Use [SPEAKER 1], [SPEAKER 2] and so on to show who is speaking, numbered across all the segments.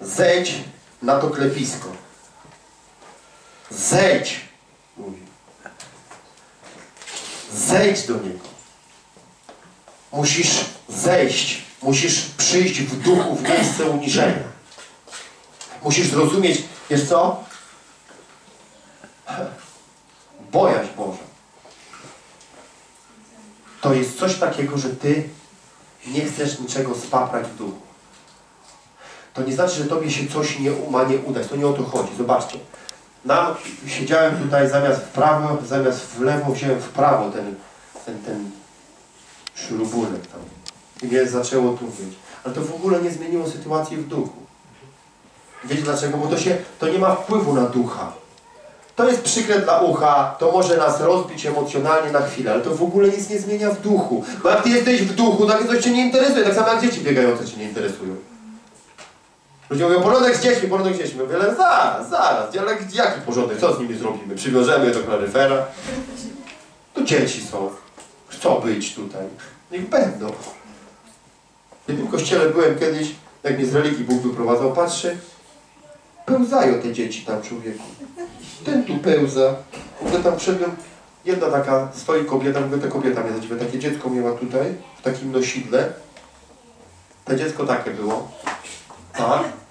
[SPEAKER 1] zejdź na to klepisko. Zejdź, mówi. Zejdź do Niego. Musisz zejść, musisz przyjść w duchu w miejsce uniżenia. Musisz zrozumieć, wiesz co? Bojaźń Boża. To jest coś takiego, że Ty nie chcesz niczego spaprać w duchu. To nie znaczy, że Tobie się coś nie ma nie udać. To nie o to chodzi. Zobaczcie. Nam, siedziałem tutaj zamiast w prawo, zamiast w lewo, wziąłem w prawo ten, ten, ten śrubunek tam. I mnie zaczęło tu być. Ale to w ogóle nie zmieniło sytuacji w duchu. Wiecie dlaczego? Bo to, się, to nie ma wpływu na ducha. To jest przykre dla ucha, to może nas rozbić emocjonalnie na chwilę, ale to w ogóle nic nie zmienia w duchu. Bo jak ty jesteś w duchu, takie coś cię nie interesuje, tak samo jak dzieci biegające cię nie interesują. Ludzie mówią, porządek z dziećmi, porządek z dziećmi. Mówię, ale zaraz, zaraz, ale jaki porządek, co z nimi zrobimy? Przywiążemy do klaryfera. Tu dzieci są, chcą być tutaj, niech będą. W kościele byłem kiedyś, jak mnie z religii Bóg wyprowadzał, patrzę, pełzają te dzieci tam człowieku. Ten tu pełza. Mówię, tam wszedłem, jedna taka stoi kobieta, mówię, ta kobieta mnie zadziwia, takie dziecko miała tutaj, w takim nosidle. To dziecko takie było. Tak.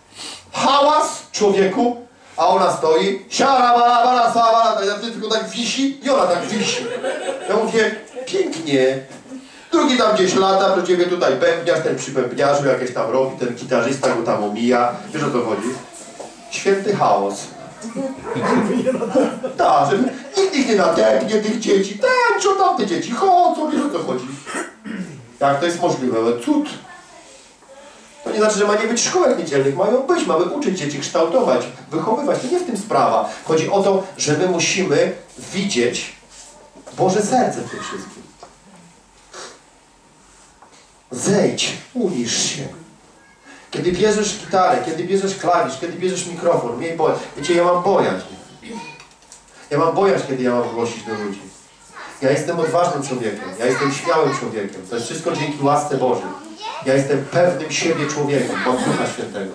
[SPEAKER 1] Hałas człowieku, a ona stoi, siara, bala, bala, sala, bala, tylko tak wisi i ona tak wisi. Ja mówię, pięknie. Drugi tam gdzieś lata, do ciebie tutaj bębniarz, ten przy bębniarzu jakieś tam robi, ten gitarzysta go tam omija. Wiesz o co chodzi? Święty chaos. Tak, żeby nikt ich nie nadepnie, tych dzieci. Tańczą tam te dzieci, chodzą, wiesz o co chodzi. Jak to jest możliwe? Ale cud. To nie znaczy, że ma nie być szkołek niedzielnych. Mają być, mamy uczyć dzieci, kształtować, wychowywać. To nie w tym sprawa. Chodzi o to, że my musimy widzieć Boże serce w tym wszystkim. Zejdź, unisz się. Kiedy bierzesz gitarę, kiedy bierzesz klawisz, kiedy bierzesz mikrofon, miej bojaźń. Wiecie, ja mam bojaźń. Ja mam bojaźń, kiedy ja mam głosić do ludzi. Ja jestem odważnym człowiekiem. Ja jestem śmiałym człowiekiem. To jest wszystko dzięki łasce Bożej. Ja jestem pewnym siebie człowiekiem. Mam Ducha Świętego.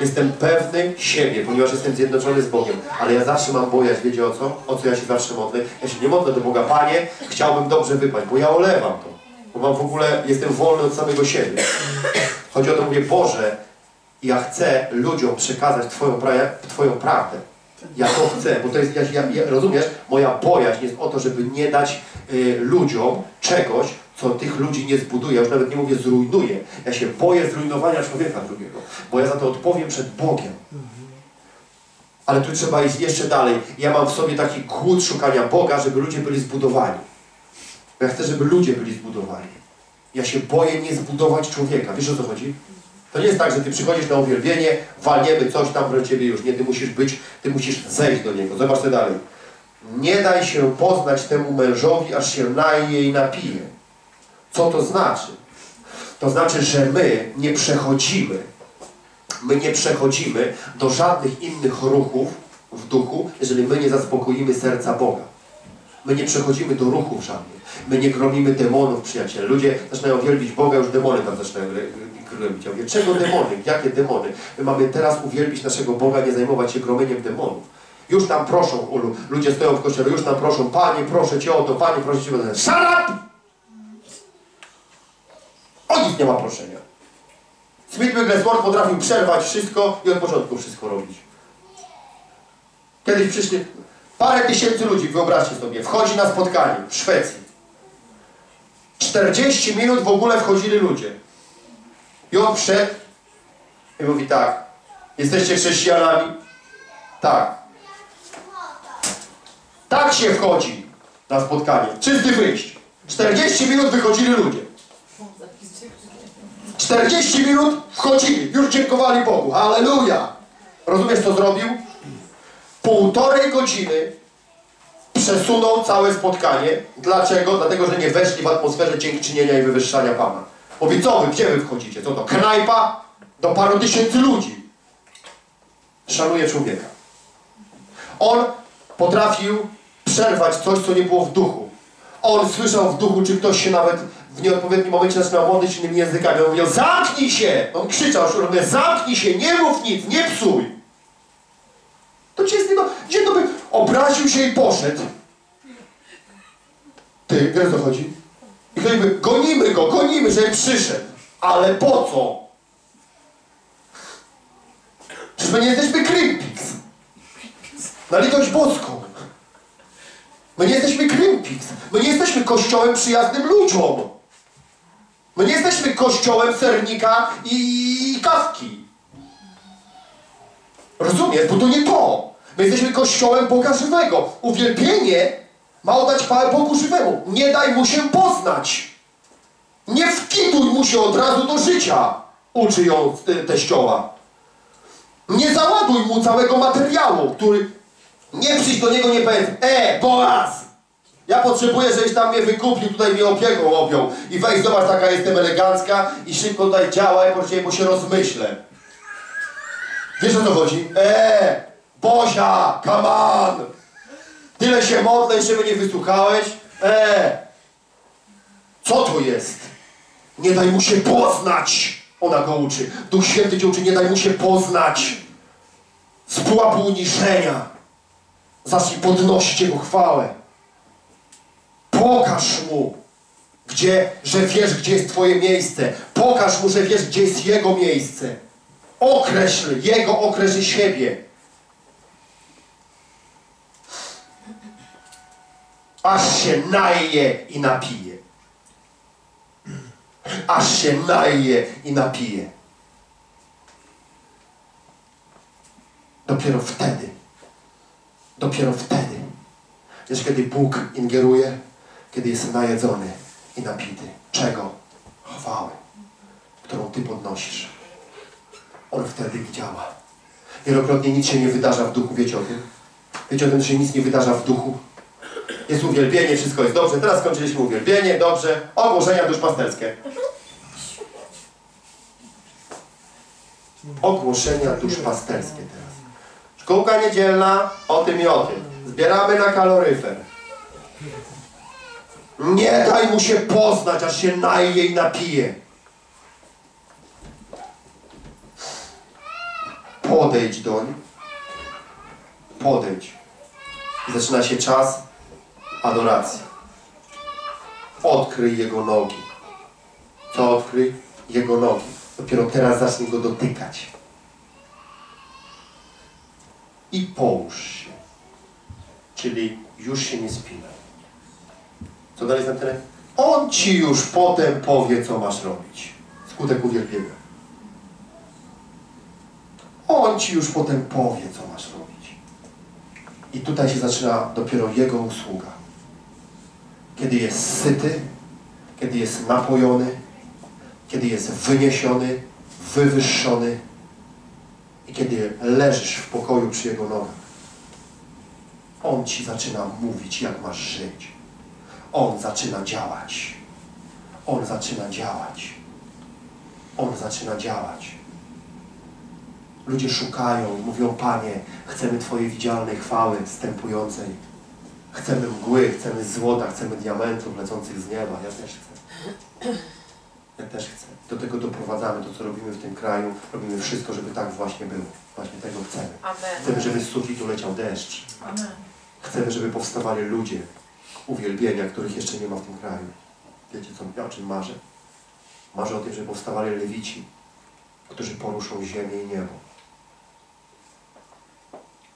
[SPEAKER 1] Jestem pewnym siebie, ponieważ jestem zjednoczony z Bogiem. Ale ja zawsze mam bojaźń, wiecie o co? O co ja się zawsze modlę? Ja się nie modlę do Boga, Panie, chciałbym dobrze wypaść, bo ja olewam to. Bo mam w ogóle, jestem wolny od samego siebie. Chodzi o to, mówię, Boże, ja chcę ludziom przekazać Twoją, twoją prawdę. Ja to chcę, bo to jest, ja, ja, rozumiesz, moja bojaźń jest o to, żeby nie dać y, ludziom czegoś, co tych ludzi nie zbuduje. Już nawet nie mówię zrujnuje. Ja się boję zrujnowania człowieka drugiego, bo ja za to odpowiem przed Bogiem. Ale tu trzeba iść jeszcze dalej. Ja mam w sobie taki głód szukania Boga, żeby ludzie byli zbudowani. Ja chcę, żeby ludzie byli zbudowani. Ja się boję nie zbudować człowieka. Wiesz o co chodzi? To nie jest tak, że ty przychodzisz na uwielbienie, walniemy coś tam do ciebie już. Nie, ty musisz być, ty musisz zejść do niego. Zobacz dalej. Nie daj się poznać temu mężowi, aż się naje i napije. Co to znaczy? To znaczy, że my nie przechodzimy, my nie przechodzimy do żadnych innych ruchów w duchu, jeżeli my nie zaspokoimy serca Boga. My nie przechodzimy do ruchów żadnych. My nie gromimy demonów, przyjaciele. Ludzie zaczynają wielbić Boga, już demony tam zaczynają gromić. Ja mówię, czego demony? Jakie demony? My mamy teraz uwielbić naszego Boga, nie zajmować się gromieniem demonów. Już tam proszą, Ulu, ludzie stoją w kościele, już tam proszą, Panie, proszę Cię o to, Panie, proszę Cię o to. Shut O nic nie ma proszenia. Smith Wigglesworth potrafił przerwać wszystko i od początku wszystko robić. Kiedyś przyszli, parę tysięcy ludzi, wyobraźcie sobie, wchodzi na spotkanie w Szwecji. 40 minut w ogóle wchodzili ludzie. I on wszedł i mówi tak, jesteście chrześcijanami? Tak. Tak się wchodzi na spotkanie. Czysty wyjść. 40 minut wychodzili ludzie. 40 minut wchodzili, już dziękowali Bogu. Halleluja! Rozumiesz, co zrobił? Półtorej godziny przesunął całe spotkanie. Dlaczego? Dlatego, że nie weszli w atmosferę dziękczynienia i wywyższania Pana. Mówi, co wy, gdzie wy wchodzicie? Co to, knajpa? Do paru tysięcy ludzi. Szanuje człowieka. On potrafił przerwać coś, co nie było w duchu. On słyszał w duchu, czy ktoś się nawet w nieodpowiednim momencie zaczynał modlić innymi językami. On mówił, zamknij się! On krzyczał, mówię, zamknij się, nie mów nic, nie psuj! To ci jest nie do... Gdzie to by... Obraził się i poszedł. Ty, wiesz co chodzi? I ktoś by, gonimy go, gonimy, żeby przyszedł. Ale po co? Czyż my nie jesteśmy Crimpix? Na litość boską. My nie jesteśmy Crimpix. My nie jesteśmy kościołem przyjaznym ludziom. My nie jesteśmy kościołem sernika i, i kawki. Rozumiesz? Bo to nie to. My jesteśmy kościołem Boga żywego. Uwielbienie ma oddać chwałę Bogu żywemu. Nie daj mu się poznać. Nie wkituj mu się od razu do życia. Uczy ją teściowa. Nie załaduj mu całego materiału, który... Nie przyjdź do niego, nie powiedz E, Boaz! Ja potrzebuję, żebyś tam mnie wykupił, tutaj mnie opieką objął. I weź, zobacz, taka jestem elegancka i szybko tutaj działaj, bo się rozmyślę. Wiesz o co chodzi? E, Bozia, come on! Tyle się modlę, jeszcze mnie nie wysłuchałeś? E, co to jest? Nie daj mu się poznać! Ona go uczy. Duch Święty cię uczy, nie daj mu się poznać. Z pułapu uniżenia. Zacznij podnosić Jego chwałę. Pokaż Mu, gdzie, że wiesz, gdzie jest Twoje miejsce. Pokaż Mu, że wiesz, gdzie jest Jego miejsce. Określ Jego, określ siebie. Aż się naje i napije. Aż się naje i napije. Dopiero wtedy, dopiero wtedy, wiesz, kiedy Bóg ingeruje, kiedy jest najedzony i napity. Czego? Chwały, którą Ty podnosisz. On wtedy działa. Wielokrotnie nic się nie wydarza w duchu, wiecie o tym? Wiecie o tym, że się nic nie wydarza w duchu? Jest uwielbienie, wszystko jest dobrze. Teraz skończyliśmy uwielbienie, dobrze. Ogłoszenia duszpasterskie. Ogłoszenia duszpasterskie teraz. Szkółka niedzielna, o tym i o tym. Zbieramy na kaloryfer. Nie daj mu się poznać, aż się naje i napije. Podejdź doń. Podejdź. Zaczyna się czas adoracji. Odkryj Jego nogi. Co odkryj? Jego nogi. Dopiero teraz zacznij Go dotykać. I połóż się. Czyli już się nie spinaj. Co dalej jest na tyle? On Ci już potem powie, co masz robić. Skutek uwielbienia. On Ci już potem powie, co masz robić. I tutaj się zaczyna dopiero Jego usługa. Kiedy jest syty, kiedy jest napojony, kiedy jest wyniesiony, wywyższony i kiedy leżysz w pokoju przy Jego nogach. On Ci zaczyna mówić, jak masz żyć. On zaczyna działać. On zaczyna działać. On zaczyna działać. Ludzie szukają mówią, Panie, chcemy Twojej widzialnej chwały stępującej. Chcemy mgły, chcemy złota, chcemy diamentów lecących z nieba. Ja też chcę. Ja też chcę. Do tego doprowadzamy to, co robimy w tym kraju. Robimy wszystko, żeby tak właśnie było. Właśnie tego chcemy.
[SPEAKER 2] Amen.
[SPEAKER 1] Chcemy, żeby z sufitu leciał deszcz.
[SPEAKER 2] Amen.
[SPEAKER 1] Chcemy, żeby powstawali ludzie uwielbienia, których jeszcze nie ma w tym kraju. Wiecie, co, ja o czym marzę? Marzę o tym, żeby powstawali lewici, którzy poruszą ziemię i niebo.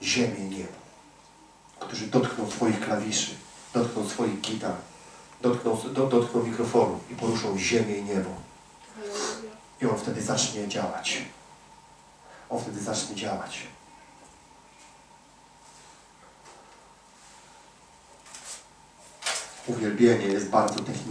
[SPEAKER 1] Ziemię i niebo. Którzy dotkną swoich klawiszy, dotkną swoich gitar, dotkną, do, dotkną mikrofonu i poruszą ziemię i niebo. I on wtedy zacznie działać. On wtedy zacznie działać. Uwielbienie jest bardzo techniczne.